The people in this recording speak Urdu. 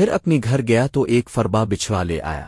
پھر اپنی گھر گیا تو ایک فربا بچھوا لے آیا۔